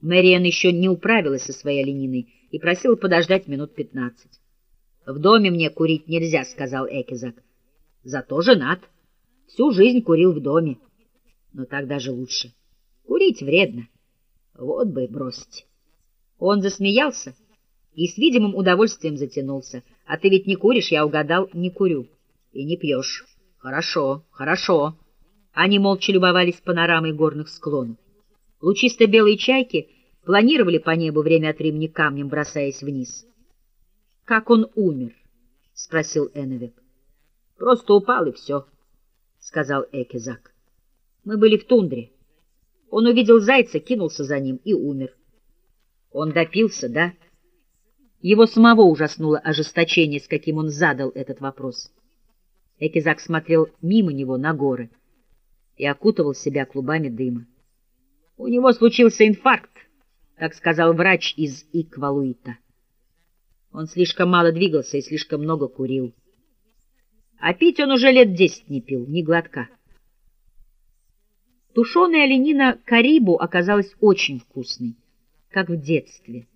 Мэриэн еще не управилась со своей олениной и просила подождать минут пятнадцать. — В доме мне курить нельзя, — сказал Экизак. — Зато женат. Всю жизнь курил в доме. Но так даже лучше. Курить вредно. Вот бы бросить. Он засмеялся и с видимым удовольствием затянулся. — А ты ведь не куришь, я угадал, не курю. И не пьешь. Хорошо, хорошо. Они молча любовались панорамой горных склонов. Лучисто-белые чайки планировали по небу время от времени камнем, бросаясь вниз. — Как он умер? — спросил Эновик. — Просто упал, и все, — сказал Экизак. — Мы были в тундре. Он увидел зайца, кинулся за ним и умер. Он допился, да? Его самого ужаснуло ожесточение, с каким он задал этот вопрос. Экизак смотрел мимо него на горы и окутывал себя клубами дыма. У него случился инфаркт, так сказал врач из Иквалуита. Он слишком мало двигался и слишком много курил. А пить он уже лет десять не пил, ни глотка. Тушеная оленина карибу оказалась очень вкусной, как в детстве.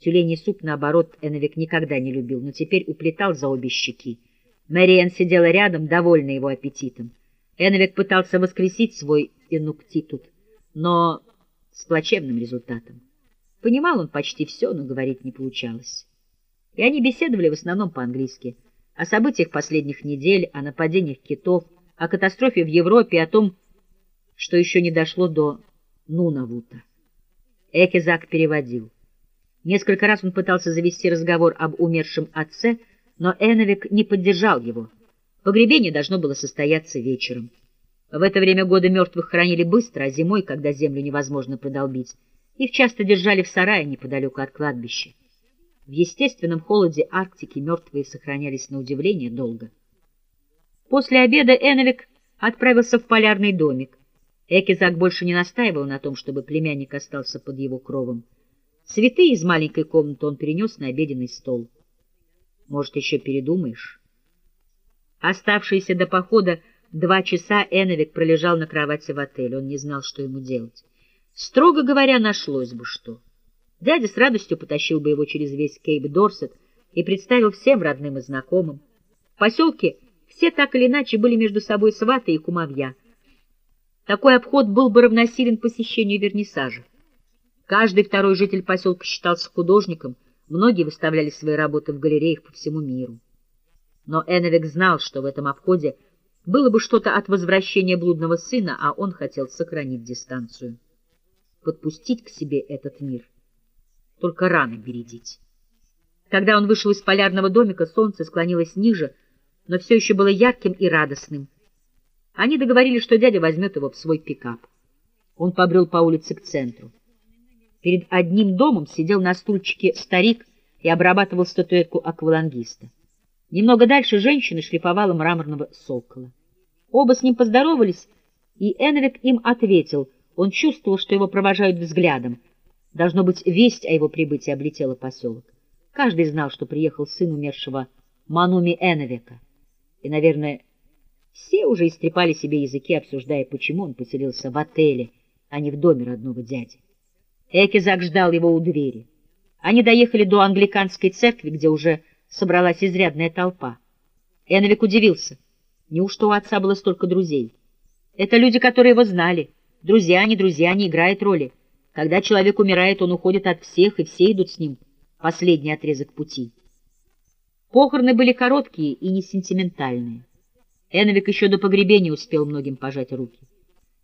Тюленей суп, наоборот, Эновик никогда не любил, но теперь уплетал за обе щеки. Мэриэн сидела рядом, довольна его аппетитом. Эновик пытался воскресить свой инуктитут но с плачевным результатом. Понимал он почти все, но говорить не получалось. И они беседовали в основном по-английски, о событиях последних недель, о нападениях китов, о катастрофе в Европе, о том, что еще не дошло до Нунавута. Экизак переводил. Несколько раз он пытался завести разговор об умершем отце, но Эновик не поддержал его. Погребение должно было состояться вечером. В это время года мертвых хранили быстро, а зимой, когда землю невозможно продолбить, их часто держали в сарае неподалеку от кладбища. В естественном холоде Арктики мертвые сохранялись на удивление долго. После обеда Эновик отправился в полярный домик. Экизак больше не настаивал на том, чтобы племянник остался под его кровом. Цветы из маленькой комнаты он перенес на обеденный стол. Может, еще передумаешь? Оставшиеся до похода Два часа Эновик пролежал на кровати в отеле. Он не знал, что ему делать. Строго говоря, нашлось бы что. Дядя с радостью потащил бы его через весь Кейп-Дорсет и представил всем родным и знакомым. В поселке все так или иначе были между собой сваты и кумовья. Такой обход был бы равносилен посещению вернисажа. Каждый второй житель поселка считался художником, многие выставляли свои работы в галереях по всему миру. Но Эновик знал, что в этом обходе было бы что-то от возвращения блудного сына, а он хотел сохранить дистанцию. Подпустить к себе этот мир. Только рано бередить. Когда он вышел из полярного домика, солнце склонилось ниже, но все еще было ярким и радостным. Они договорились, что дядя возьмет его в свой пикап. Он побрел по улице к центру. Перед одним домом сидел на стульчике старик и обрабатывал статуэтку аквалангиста. Немного дальше женщина шлифовала мраморного сокола. Оба с ним поздоровались, и Эновик им ответил. Он чувствовал, что его провожают взглядом. Должно быть, весть о его прибытии облетела поселок. Каждый знал, что приехал сын умершего Мануми Эновика. И, наверное, все уже истрепали себе языки, обсуждая, почему он поселился в отеле, а не в доме родного дяди. Экизак ждал его у двери. Они доехали до англиканской церкви, где уже собралась изрядная толпа. Эновик удивился. Неужто у отца было столько друзей? Это люди, которые его знали. Друзья, не друзья, не играют роли. Когда человек умирает, он уходит от всех, и все идут с ним. Последний отрезок пути. Похороны были короткие и не сентиментальные. Эновик еще до погребения успел многим пожать руки.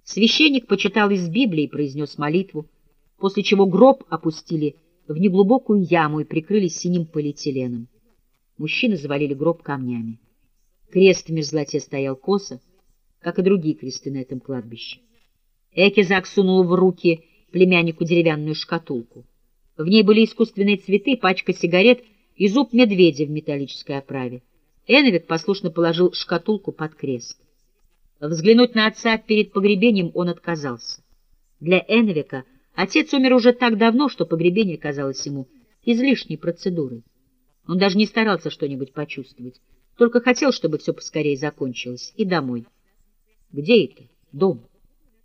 Священник почитал из Библии и произнес молитву, после чего гроб опустили в неглубокую яму и прикрыли синим полиэтиленом. Мужчины завалили гроб камнями. Крест в мерзлоте стоял косо, как и другие кресты на этом кладбище. Экизак сунул в руки племяннику деревянную шкатулку. В ней были искусственные цветы, пачка сигарет и зуб медведя в металлической оправе. Эновик послушно положил шкатулку под крест. Взглянуть на отца перед погребением он отказался. Для Эновика отец умер уже так давно, что погребение казалось ему излишней процедурой. Он даже не старался что-нибудь почувствовать, только хотел, чтобы все поскорее закончилось, и домой. Где это? Дом.